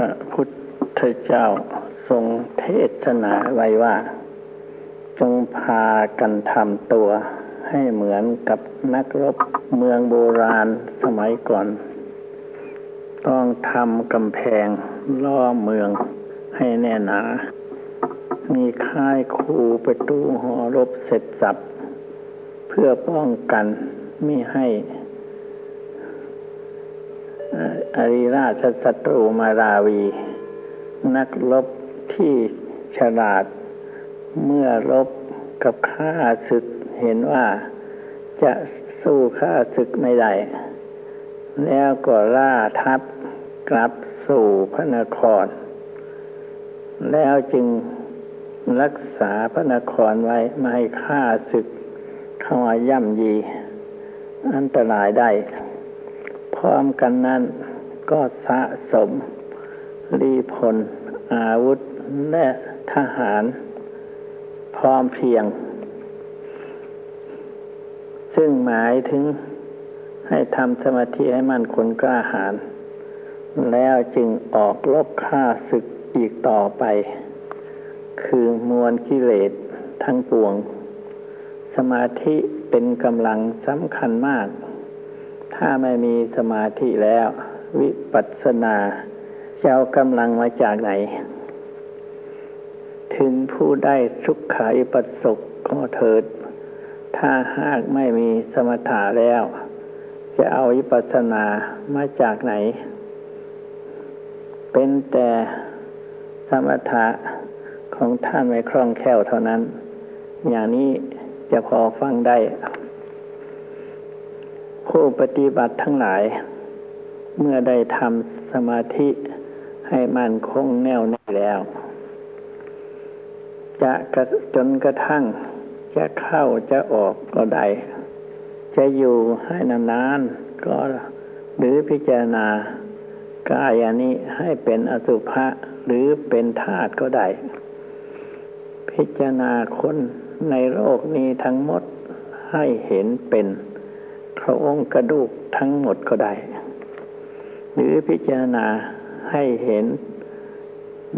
ระพุทธเจ้าทรงเทศนาไว้ว่า จงพากันทำตัวให้เหมือนกับนักรบเมืองโบราณสมัยก่อน ต้องทำกำแพงล้อเมืองให้แน่นหนา มีค่ายคูประตูหอรบเสร็จสับ เพื่อป้องกันไม่ให้ อริราชศัตรูมาราวี นักรบที่ฉลาด เมื่อรบกับข้าศึกเห็นว่าจะสู้ข้าศึกไม่ได้ แล้วก็ล่าทัพกลับสู่พระนคร แล้วจึงรักษาพระนครไว้ ไม่ให้ข้าศึกเข้ามาย่ำยี อันตรายได้ พร้อมกันนั้น ก็สะสมรีพล อาวุธ และทหาร พร้อมเพียง ซึ่งหมายถึงให้ทำสมาธิให้มันคนกล้าหาญแล้วจึงออกลบฆ่าศึกอีกต่อไป คือมวลกิเลสทั้งปวง สมาธิเป็นกำลังสำคัญมาก ถ้าไม่มีสมาธิแล้ว วิปัสสนาจะเอากำลังมาจากไหน ถึงผู้ได้สุขขัยปัสสกก็เถิด ถ้าหากไม่มีสมถะแล้ว จะเอาวิปัสสนามาจากไหน เป็นแต่สมถะของท่านไม่คล่องแคล่วเท่านั้น อย่างนี้จะพอฟังได้ ผู้ปฏิบัติทั้งหลาย เมื่อได้ทำสมาธิให้มันคงแน่วแน่แล้ว จะกระจนกระทั่ง จะเข้าจะออกก็ได้ จะอยู่ให้นานๆก็หรือพิจารณากายานี้ให้เป็นอสุภะหรือเป็นธาตุก็ได้ พิจารณาคนในโลกนี้ทั้งหมดให้เห็นเป็นโครงกระดูกทั้งหมดก็ได้ หรือพิจารณาให้เห็น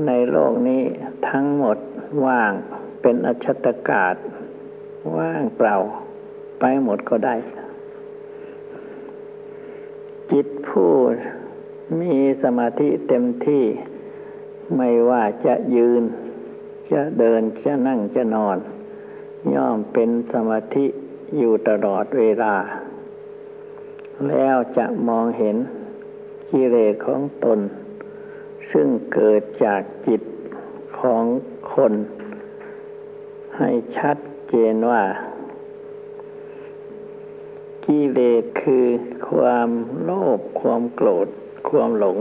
ในโลกนี้ทั้งหมดว่างเป็นอชตกาศว่างเปล่าไปหมดก็ได้ จิตผู้มีสมาธิเต็มที่ไม่ว่าจะยืน จะเดินจะนั่งจะนอน ย่อมเป็นสมาธิอยู่ตลอดเวลา แล้วจะมองเห็น กิเลสของตน ซึ่งเกิดจากจิตของคน ให้ชัดเจนว่ากิเลสคือความโลภความโกรธ ความหลง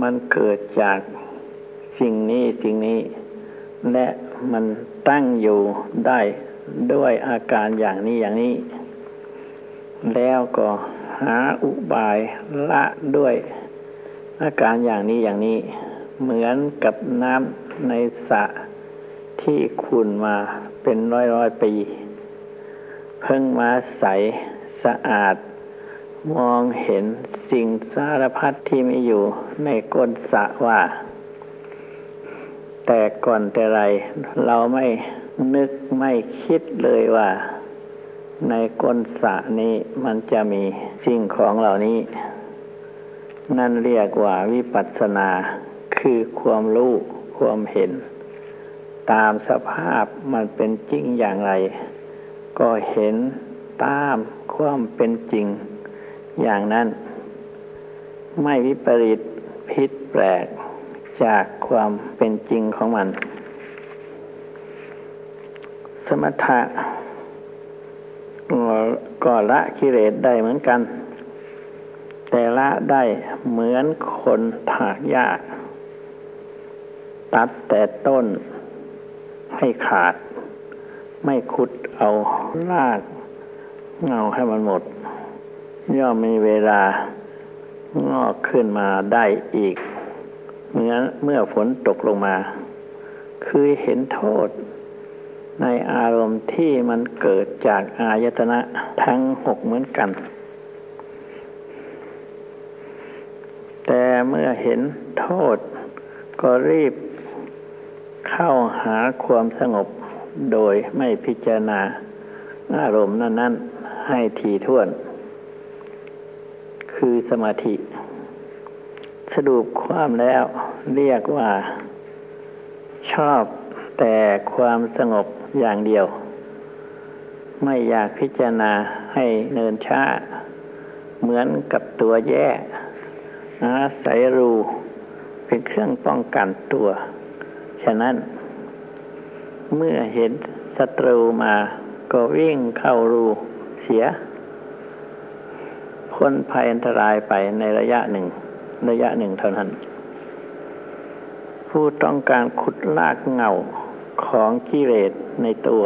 มันเกิดจากสิ่งนี้สิ่งนี้ และมันตั้งอยู่ได้ด้วยอาการอย่างนี้อย่างนี้ แล้วก็ หาอุบายละด้วยอาการอย่างนี้อย่างนี้เหมือนกับน้ำในสระที่ขุนมาเป็นร้อยร้อยปี เพิ่งมาใสสะอาด มองเห็นสิ่งสารพัดที่มีอยู่ในก้นสระว่า แต่ก่อนแต่ไรเราไม่นึกไม่คิดเลยว่า ในก้นสระนี้มันจะมีสิ่งของเหล่านี้ นั่นเรียกว่าวิปัสสนาคือความรู้ความเห็น ตามสภาพมันเป็นจริงอย่างไร ก็เห็นตามความเป็นจริงอย่างนั้น ไม่วิปริตผิดแปลกจากความเป็นจริงของมัน สมถะ ก็ละกิเลสได้เหมือนกัน แต่ละได้เหมือนคนถากหญ้าตัดแต่ต้นให้ขาด ไม่ขุดเอาลากเงาให้มันหมด ย่อมมีเวลางอกขึ้นมาได้อีก เมื่อเมื่อฝนตกลงมา คือเห็นโทษ ในอารมณ์ที่มันเกิดจากอายตนะทั้งหกเหมือนกัน แต่เมื่อเห็นโทษก็รีบเข้าหาความสงบโดยไม่พิจารณาอารมณ์นั้น ๆ ให้ทีท่วน คือสมาธิ สรุปความแล้วเรียกว่าชอบ แต่ความสงบอย่างเดียว ไม่อยากพิจารณาให้เนินช้า เหมือนกับตัวแย่อาศัยรูเป็นเครื่องป้องกันตัว ฉะนั้นเมื่อเห็นศัตรูมาก็วิ่งเข้ารูเสียพ้นภัยอันตรายไปในระยะหนึ่ง ระยะหนึ่งเท่านั้น ผู้ต้องการขุดลากเงา ของกิเลสในตัว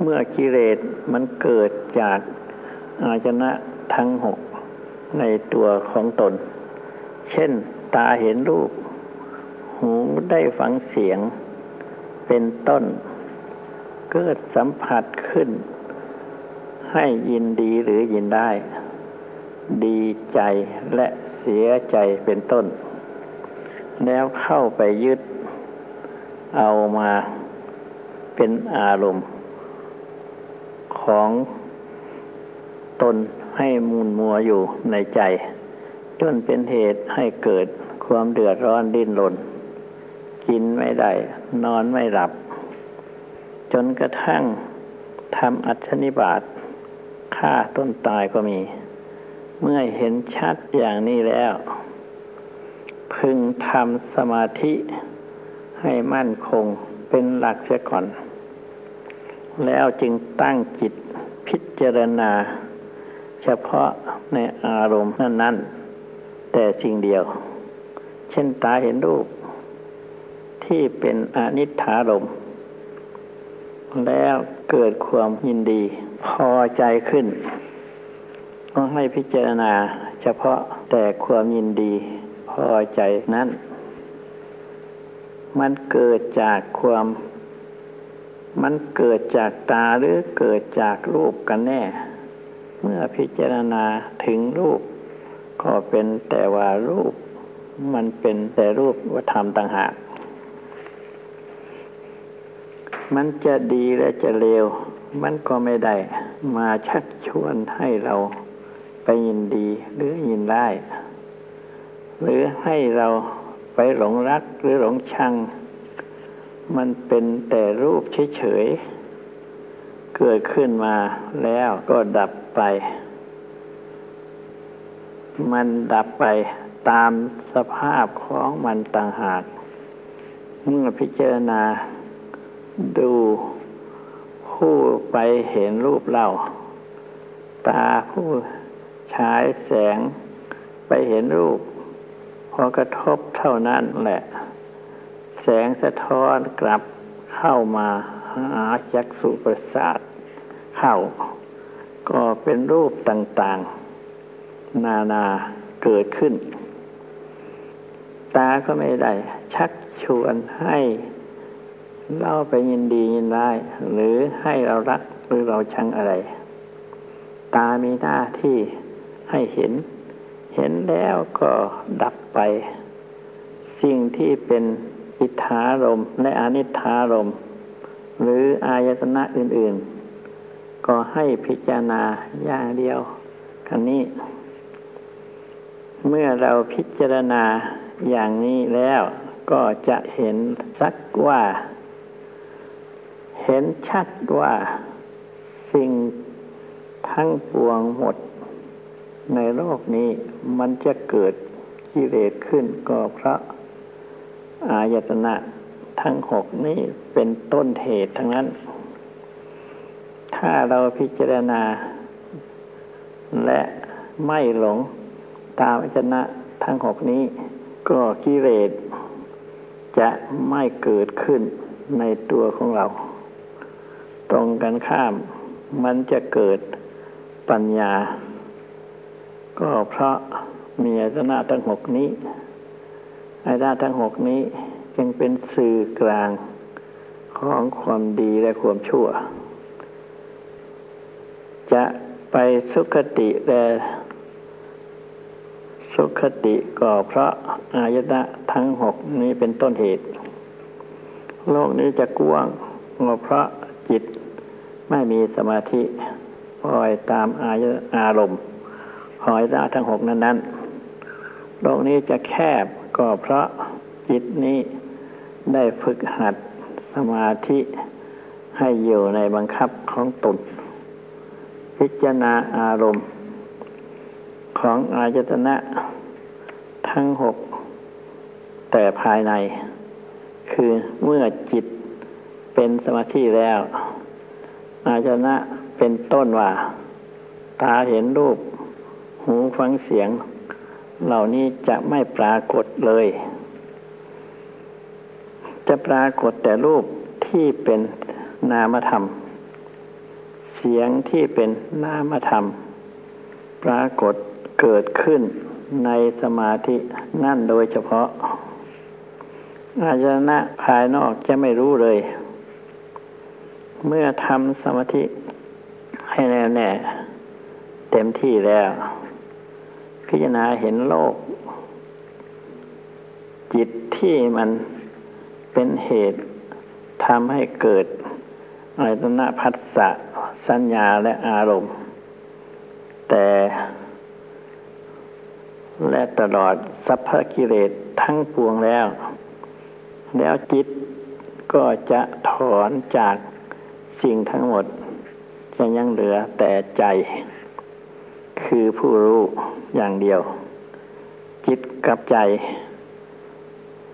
เมื่อกิเลสมันเกิดจากอาจนะทั้งหกในตัวของตน เช่น ตาเห็นรูป หูได้ฟังเสียง เป็นต้น เกิดสัมผัสขึ้น ให้ยินดีหรือยินได้ ดีใจและเสียใจเป็นต้น แล้วเข้าไปยึด เอามาเป็นอารมณ์ของตนให้มูลมัวอยู่ในใจ จนเป็นเหตุให้เกิดความเดือดร้อนดิ้นรนกินไม่ได้ นอนไม่หลับ จนกระทั่งทำอัชนิบาตฆ่าต้นตายก็มี เมื่อเห็นชัดอย่างนี้แล้ว พึงทำสมาธิ ให้มั่นคงเป็นหลักเสียก่อน แล้วจึงตั้งจิตพิจารณา เฉพาะในอารมณ์นั้นๆ แต่สิ่งเดียว เช่นตาเห็นรูป ที่เป็นอนิจฐารมแล้วเกิดความยินดี พอใจขึ้น ก็ให้พิจารณาเฉพาะแต่ความยินดีพอใจนั้น มันเกิดจากความ มันเกิดจากตาหรือเกิดจากรูปกันแน่ เมื่อพิจารณาถึงรูป ก็เป็นแต่ว่ารูป มันเป็นแต่รูปวัธรรมต่างหาก มันจะดีและจะเลว มันก็ไม่ได้ มาชักชวนให้เราไปยินดีหรือยินได้ หรือให้เรา ไปหลงรักหรือหลงชัง มันเป็นแต่รูปเฉยๆ เกิดขึ้นมาแล้วก็ดับไป มันดับไปตามสภาพของมันต่างหาก เมื่อพิจารณาดูผู้ไปเห็นรูปเราตาผู้ฉายแสงไปเห็นรูป พอกระทบเท่านั้นแหละ แสงสะท้อนกลับเข้ามาหาจักสุประสาทเข้า ก็เป็นรูปต่างๆ นานาเกิดขึ้น ตาก็ไม่ได้ ชักชวนให้เราไปยินดียินร้ายหรือให้เรารักหรือเราชังอะไร ตามีหน้าที่ให้เห็น เห็นแล้วก็ดับ ไป สิ่งที่เป็นอิทธารมและอนิธารมหรืออายตนะอื่น ๆ ก็ให้พิจารณาอย่างเดียวคันนี้ เมื่อเราพิจารณาอย่างนี้แล้วก็จะเห็นสักว่า เห็นชัดว่า สิ่งทั้งปวงหมดในโลกนี้มันจะเกิด กิเลสขึ้นก็เพราะอายตนะทั้งหกนี้เป็นต้นเหตุทั้งนั้น ถ้าเราพิจารณา และไม่หลงตามอจนะทั้งหกนี้ ก็กิเลสจะไม่เกิดขึ้นในตัวของเรา ตรงกันข้ามมันจะเกิดปัญญา ก็เพราะ มีอจนะทั้งหกนี้อายตนะทั้งหกนี้จึงเป็นสื่อกลางของความดีและความชั่ว จะไปสุคติแต่สุขติก็เพราะอายตนะทั้งหกนี้เป็นต้นเหตุ โลกนี้จะกว้างก็เพราะจิตไม่มีสมาธิปล่อยตามอายอารมณ์หอยตาทั้งหกนั้นนั้น โลกนี้จะแคบก็เพราะจิตนี้ได้ฝึกหัดสมาธิให้อยู่ในบังคับของตน พิจารณาอารมณ์ ของอายตนะทั้งหก แต่ภายใน คือเมื่อจิตเป็นสมาธิแล้ว อาจนะเป็นต้นว่า ตาเห็นรูป หูฟังเสียง เหล่านี้จะไม่ปรากฏเลย จะปรากฏแต่รูปที่เป็นนามธรรม เสียงที่เป็นนามธรรม ปรากฏเกิดขึ้นในสมาธินั่นโดยเฉพาะ อาจนะภายนอกจะไม่รู้เลย เมื่อทำสมาธิให้แน่แน่เต็มที่แล้ว พิจารณาเห็นโลก จิตที่มันเป็นเหตุทำให้เกิดอายตนะพัสสะสัญญาและอารมณ์ แต่และตลอดสัพพกิเลสทั้งปวงแล้ว แล้วจิตก็จะถอนจากสิ่งทั้งหมด จะยังเหลือแต่ใจ คือผู้รู้อย่างเดียว จิตกับใจ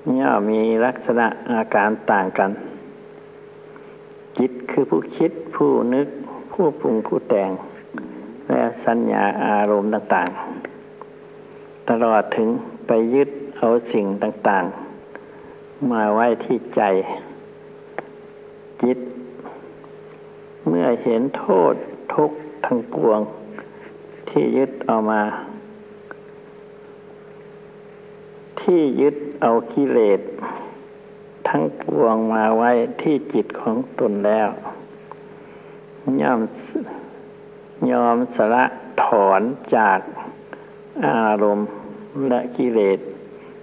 เนี่ยมีลักษณะอาการต่างกัน จิตคือผู้คิดผู้นึก ผู้ปรุงผู้แต่ง และสัญญาอารมณ์ต่างๆ ตลอดถึงไปยึดเอาสิ่งต่างๆ มาไว้ที่ใจ จิต เมื่อเห็นโทษทุกข์ทั้งปวง ที่ยึดเอามา ที่ยึดเอากิเลสทั้งปวงมาไว้ที่จิตของตนแล้วย่อมยอมสละถอนจากอารมณ์และกิเลส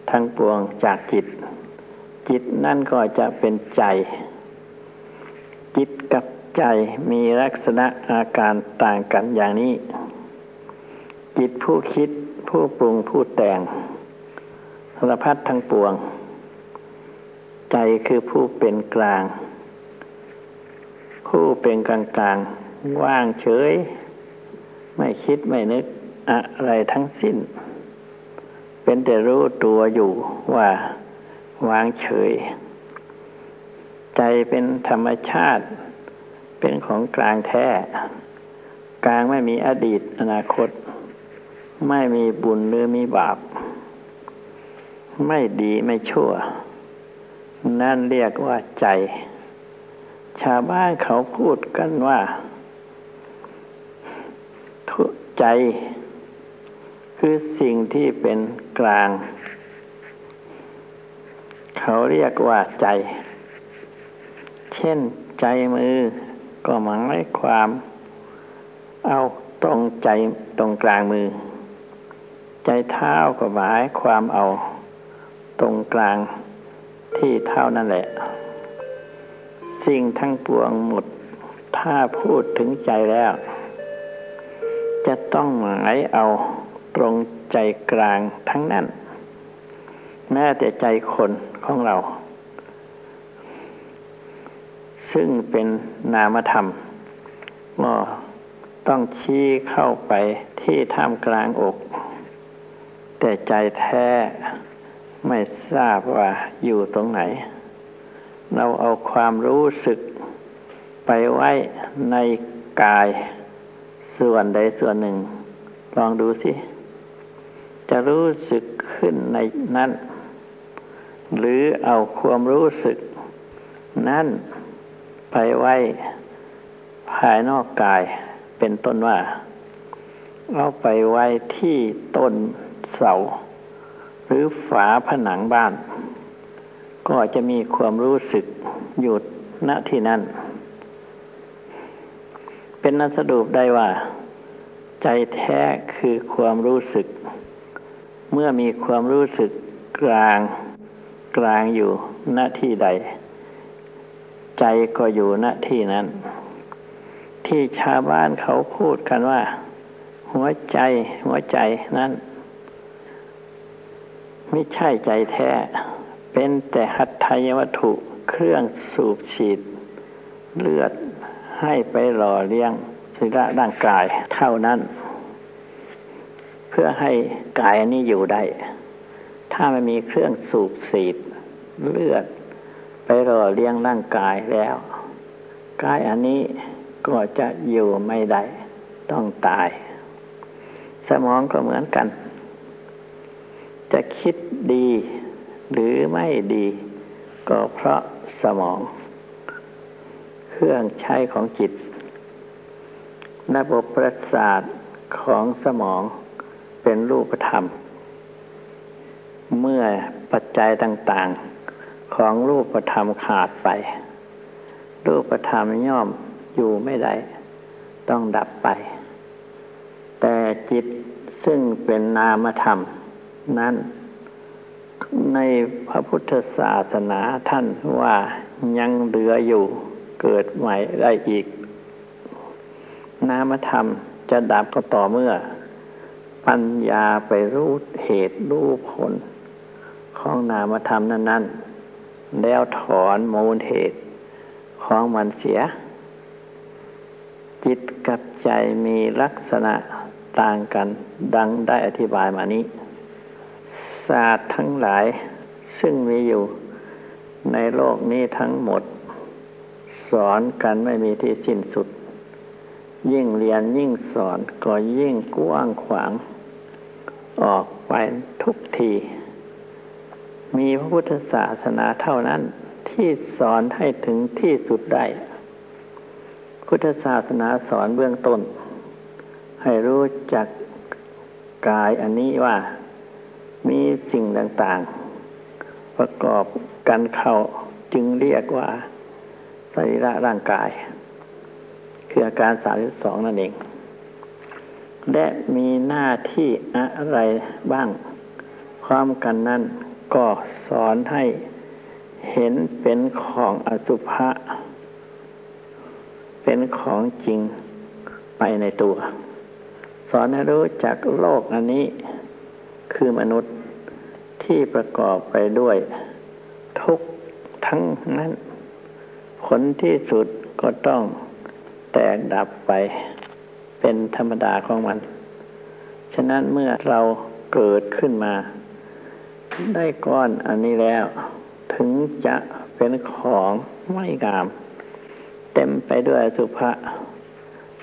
ทั้งปวงจากจิต จิตนั่นก็จะเป็นใจ จิตกับใจมีลักษณะอาการต่างกันอย่างนี้ จิตผู้คิดผู้ปรุงผู้แต่งสารพัดทั้งปวง ใจคือผู้เป็นกลาง ผู้เป็นกลางกลางว่างเฉย ไม่คิดไม่นึกอะไรทั้งสิ้น เป็นแต่รู้ตัวอยู่ว่าวางเฉย ใจเป็นธรรมชาติ เป็นของกลางแท้ กลางไม่มีอดีตอนาคต ไม่มีบุญหรือมีบาป ไม่ดีไม่ชั่ว นั่นเรียกว่าใจ ชาวบ้านเขาพูดกันว่า ทุใจ คือสิ่งที่เป็นกลาง เขาเรียกว่าใจ เช่นใจมือก็หมายความเอาตรงใจตรงกลางมือ ใจเท้าก็หมายความเอา ตรงกลางที่เท้านั่นแหละ สิ่งทั้งปวงหมด ถ้าพูดถึงใจแล้ว จะต้องหมายเอาตรงใจกลางทั้งนั้น แม้แต่ใจคนของเรา ซึ่งเป็นนามธรรมก็ต้องชี้เข้าไปที่ท่ามกลางอก แต่ใจแท้ไม่ทราบว่าอยู่ตรงไหน เราเอาความรู้สึกไปไว้ในกายส่วนใดส่วนหนึ่ง ลองดูสิ จะรู้สึกขึ้นในนั้น หรือเอาความรู้สึก นั้นไปไว้ภายนอกกายเป็นต้นว่า เอาไปไว้ที่ต้น เสา หรือฝาผนังบ้าน ก็จะมีความรู้สึกอยู่ณที่นั้นเป็นนัสรุปได้ว่า ใจแท้คือความรู้สึก เมื่อมีความรู้สึกกลางกลางอยู่ณที่ใด ใจก็อยู่ณที่นั้น ที่ชาวบ้านเขาพูดกันว่า หัวใจหัวใจนั้น ไม่ใช่ใจแท้ เป็นแต่หัตถยวัตถุเครื่องสูบฉีด เลือดให้ไปหล่อเลี้ยงสิระร่างกายเท่านั้น เพื่อให้กายอันนี้อยู่ได้ ถ้าไม่มีเครื่องสูบฉีด เลือด ไปหล่อเลี้ยงร่างกายแล้วกายอันนี้ก็จะอยู่ไม่ได้ ต้องตาย สมองก็เหมือนกัน จะคิดดีหรือไม่ดี ก็เพราะสมอง เครื่องใช้ของจิต ระบบประสาทของสมองเป็นรูปธรรม เมื่อปัจจัยต่างๆ ของรูปธรรมขาดไป รูปธรรมย่อมอยู่ไม่ได้ ต้องดับไป แต่จิตซึ่งเป็นนามธรรม นั้น ในพระพุทธศาสนาท่านว่ายังเหลืออยู่เกิดใหม่ได้อีก นามธรรมจะดับก็ต่อเมื่อ ปัญญาไปรู้เหตุรู้ผล ของนามธรรมนั้น ๆ แล้วถอนมูลเหตุของมันเสีย จิตกับใจมีลักษณะต่างกันดังได้อธิบายมานี้ ศาสตร์ทั้งหลาย ซึ่งมีอยู่ในโลกนี้ทั้งหมด สอนกันไม่มีที่สิ้นสุด ยิ่งเรียนยิ่งสอนก็ยิ่งกว้างขวาง ออกไปทุกที มีพระพุทธศาสนาเท่านั้นที่สอนให้ถึงที่สุดได้ พุทธศาสนาสอนเบื้องต้น ให้รู้จักกายอันนี้ว่า มีสิ่งต่างๆ ประกอบกันเข้าจึงเรียกว่าสรีระร่างกาย คืออาการสามสิบสองนั่นเอง และมีหน้าที่อะไรบ้างความกันนั้นก็สอนให้เห็นเป็นของอสุภะเป็นของจริงไปในตัว สอนให้รู้จักโลกอันนี้ คือมนุษย์ที่ประกอบไปด้วยทุกทั้งนั้น ผลที่สุดก็ต้องแตกดับไป เป็นธรรมดาของมัน ฉะนั้นเมื่อเราเกิดขึ้นมา ได้ก้อนอันนี้แล้ว ถึงจะเป็นของไม่งาม เต็มไปด้วยสุภะ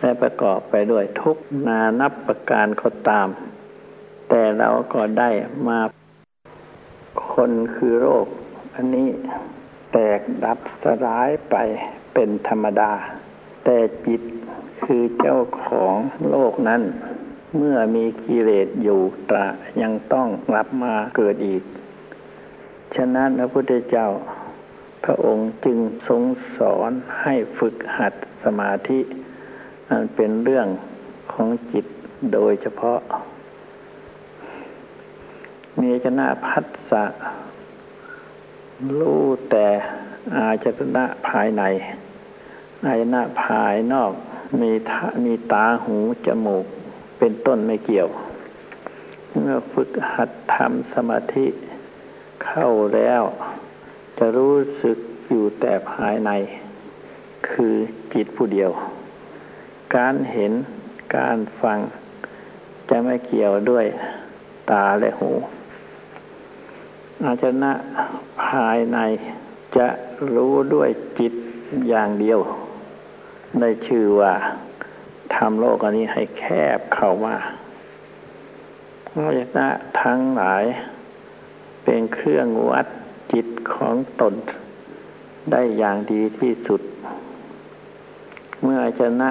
และประกอบไปด้วยทุกนานับประการก็ตาม แต่เราก็ได้มาคนคือโรค อันนี้แตกดับสลายไปเป็นธรรมดา แต่จิตคือเจ้าของโลกนั้น เมื่อมีกิเลสอยู่ตระยังต้องรับมาเกิดอีก ฉะนั้นพระพุทธเจ้า พระองค์จึงทรงสอนให้ฝึกหัดสมาธิอันเป็นเรื่องของจิตโดยเฉพาะ มีชนะพัสสะรู้แต่อาจนะภายใน อาจนะภายนอกมีมีตาหูจมูกเป็นต้นไม่เกี่ยวเมื่อฝึกหัดทำสมาธิเข้าแล้ว จะรู้สึกอยู่แต่ภายใน คือจิตผู้เดียว การเห็นการฟังจะไม่เกี่ยวด้วยตาและหู อาจนะภายในจะรู้ด้วยจิตอย่างเดียว ได้ชื่อว่าทำโลกอันนี้ให้แคบเข้ามาอาจนะทั้งหลายเป็นเครื่องวัดจิตของตน ได้อย่างดีที่สุด เมื่อชนะ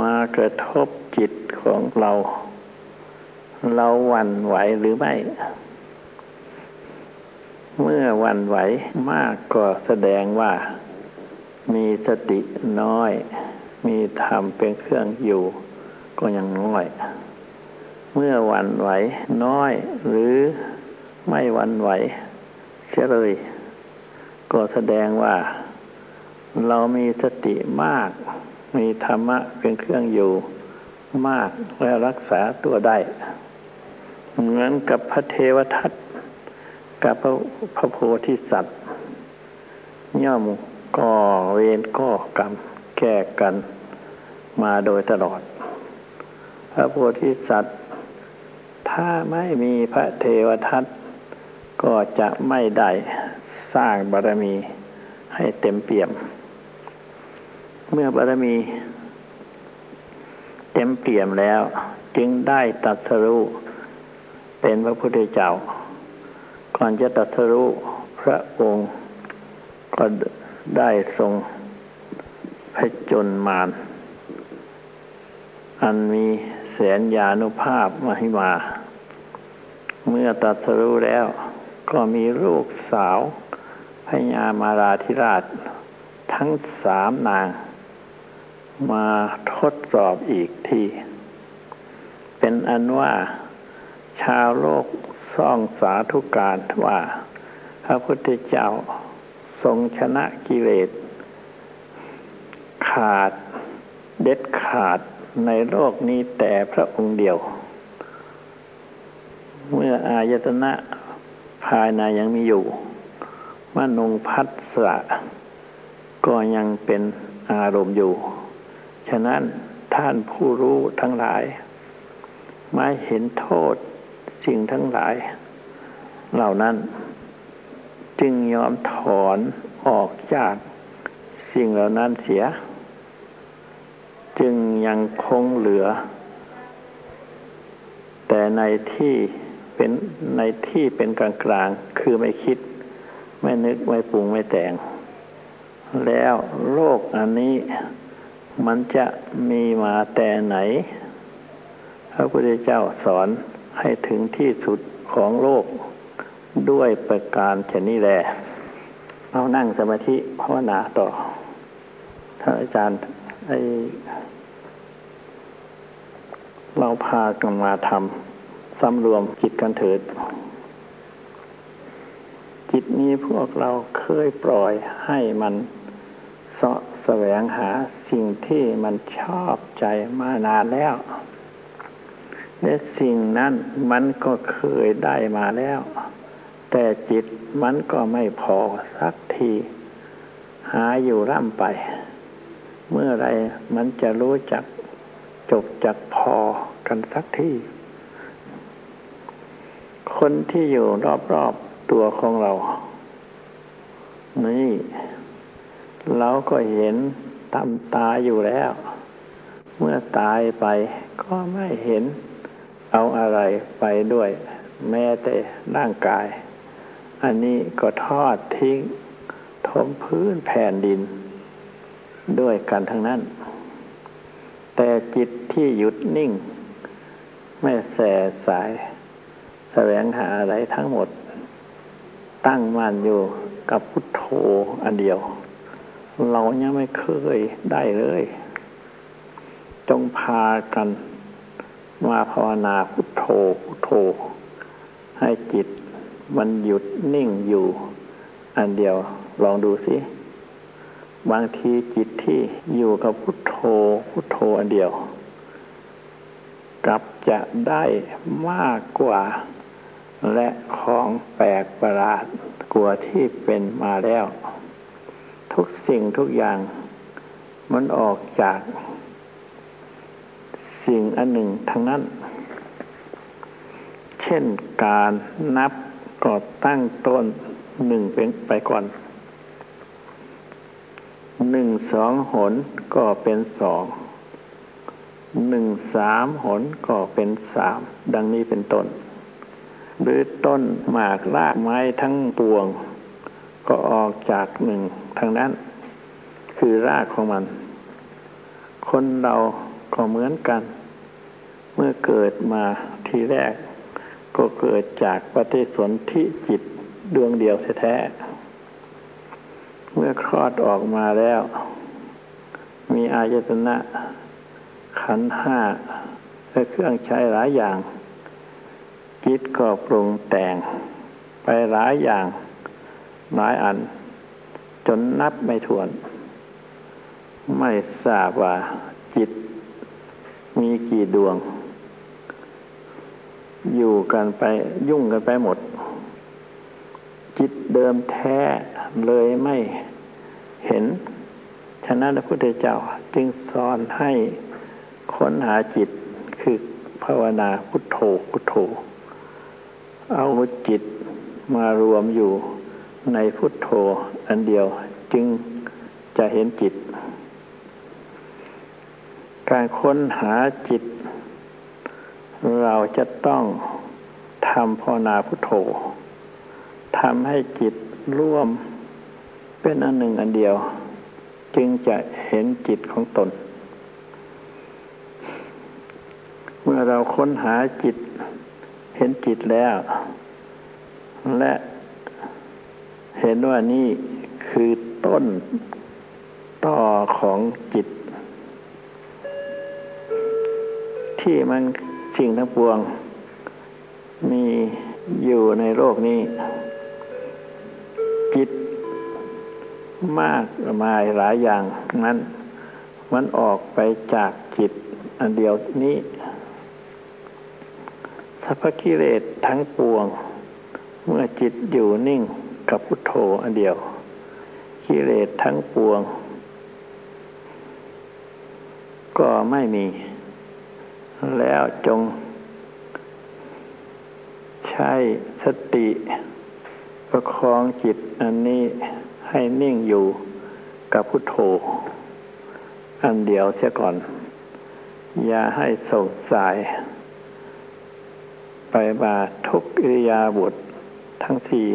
มากระทบจิตของเรา เราหวั่นไหวหรือไม่ เมื่อวันไหวมากก็แสดงว่ามีสติน้อย มีธรรมเป็นเครื่องอยู่ ก็ยังน้อย เมื่อวันไหวน้อย หรือไม่วันไหวเสียเลยก็แสดงว่า เรามีสติมาก มีธรรมะเป็นเครื่องอยู่มากและรักษาตัวได้ เหมือนกับพระเทวทัต กับพระพระโพธิสัตว์ย่อมก่อเวรก่อกรรมแก้กันมาโดยตลอด พระโพธิสัตว์ ถ้าไม่มีพระเทวทัตก็จะไม่ได้สร้างบารมีให้เต็มเปี่ยม เมื่อบารมี เต็มเปี่ยมแล้ว จึงได้ตัดสรู้เป็นพระพุทธเจ้า ก่อนจะตัดสรู้พระองค์ก็ได้ทรงพจนมารอันมีแสนยานุภาพมาให้มา เมื่อตัดสรู้แล้วก็มีลูกสาวพญามาราธิราช ทั้งสามนาง มาทดสอบอีกที เป็นอันว่าชาวโลก ซ่องสาธุการว่า พระพุทธเจ้าทรงชนะกิเลส ขาดเด็ดขาดในโลกนี้แต่พระองค์เดียว เมื่ออายตนะภายในยังมีอยู่มนงพัสสะก็ยังเป็นอารมณ์อยู่ ฉะนั้นท่านผู้รู้ทั้งหลาย ไม่เห็นโทษ สิ่งทั้งหลาย เหล่านั้น จึงยอมถอนออกจากสิ่งเหล่านั้นเสีย จึงยังคงเหลือ แต่ในที่เป็นในที่เป็นกลางกลางคือไม่คิด ไม่นึก ไม่ปรุง ไม่แต่ง แล้วโลกอันนี้มันจะมีมาแต่ไหน พระพุทธเจ้าสอน ให้ถึงที่สุดของโลกด้วยประการชนี้แลเอานั่งสมาธิภาวนาต่อท่านอาจารย์ไอเราพากันมาทำสำรวมจิตกันเถิด จิตนี้พวกเราเคยปล่อยให้มันเสาะแสวงหาสิ่งที่มันชอบใจมานานแล้ว และสิ่งนั้นมันก็เคยได้มาแล้ว แต่จิตมันก็ไม่พอสักที หาอยู่ร่ำไป เมื่อไรมันจะรู้จักจบจักพอกันสักทีคนที่อยู่รอบๆตัวของเรา นี่ เราก็เห็นตำตาอยู่แล้ว เมื่อตายไปก็ไม่เห็น เอาอะไรไปด้วย แม้แต่ร่างกาย อันนี้ก็ทอดทิ้งทมพื้นแผ่นดิน ด้วยกันทั้งนั้น แต่จิตที่หยุดนิ่ง ไม่แสสาย แสวงหาอะไรทั้งหมด ตั้งมั่นอยู่กับพุทโธอันเดียว เรายังไม่เคยได้เลย จงพากัน มาภาวนาพุทโธพุทโธ ให้จิตมันหยุดนิ่งอยู่ อันเดียวลองดูสิบางทีจิตที่อยู่กับพุทโธพุทโธอันเดียว กลับจะได้มากกว่า และของแปลกประหลาดกว่าที่เป็นมาแล้ว ทุกสิ่งทุกอย่าง มันออกจาก สิ่งอันหนึ่งทั้งนั้น เช่นการนับก็ตั้งต้นหนึ่งเป็นไปก่อนหนึ่งสองหนก็เป็นสองหนึ่งสามหนก็เป็นสามดังนี้เป็นต้น หรือต้นหมากรากไม้ทั้งปวง ก็ออกจากหนึ่งทั้งนั้น คือรากของมัน คนเรา ก็เหมือนกัน เมื่อเกิดมาทีแรก ก็เกิดจากปฏิสนธิจิตดวงเดียวแท้ๆเมื่อคลอดออกมาแล้ว มีอายตนะ ขันห้าและเครื่องใช้หลายอย่าง จิตก็ปรุงแต่ง ไปหลายอย่าง หลายอัน จนนับไม่ถ้วน ไม่ทราบว่า มีกี่ดวง อยู่กันไปยุ่งกันไปหมด จิตเดิมแท้เลยไม่เห็น ฉะนั้นพระพุทธเจ้าจึงสอนให้ค้นหาจิตคือภาวนาพุทโธพุทโธ เอาจิตมารวมอยู่ในพุทโธอันเดียวจึงจะเห็นจิต การค้นหาจิต เราจะต้องทำภาวนาพุทโธทำให้จิตร่วมเป็นอันหนึ่งอันเดียว จึงจะเห็นจิตของตน เมื่อเราค้นหาจิต เห็นจิตแล้ว และเห็นว่านี่คือต้นต่อของจิต ที่มันสิ่งทั้งปวง มีอยู่ในโลกนี้จิตมากมายหลายอย่างนั้นมันออกไปจากจิตอันเดียวนี้สัพกิเลสทั้งปวง เมื่อจิตอยู่นิ่งกับพุทโธอันเดียว กิเลสทั้งปวง ก็ไม่มี แล้วจงใช้สติ ประคองจิตอันนี้ให้นิ่งอยู่กับพุทโธ อันเดียวเสียก่อน อย่าให้ส่งสาย ไปมาทุกอิริยาบถททั้งสี่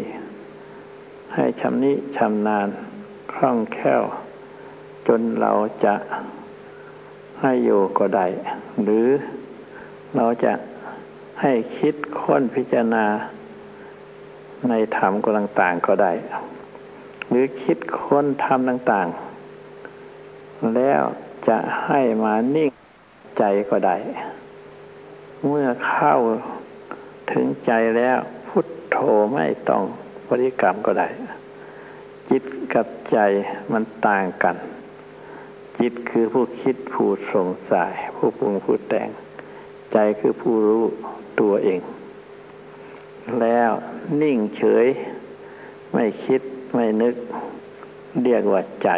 ให้ชำนิชำนาญคล่องแคล่ว จนเราจะให้อยู่ก็ได้หรือ เราจะให้คิดค้นพิจารณาในธรรมกต่างๆก็ได้ หรือคิดค้นธรรมต่างๆ แล้วจะให้มานิ่งใจก็ได้ เมื่อเข้าถึงใจแล้วพุทโธไม่ต้องบริกรรมก็ได้ จิตกับใจมันต่างกัน จิตคือผู้คิดผู้สงสัยผู้ปรุงผู้แต่ง ใจคือผู้รู้ตัวเอง แล้วนิ่งเฉย ไม่คิดไม่นึก เรียกว่าใจ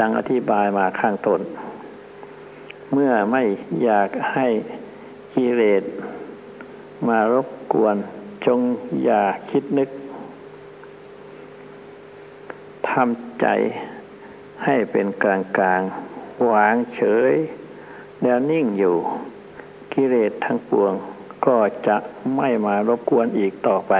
ดังอธิบายมาข้างต้น เมื่อไม่อยากให้กิเลสมารบกวนจงอย่าคิดนึกทำใจให้เป็นกลางกลางวางเฉย แล้วนิ่งอยู่ กิเลสทั้งปวง ก็จะไม่มารบกวนอีกต่อไป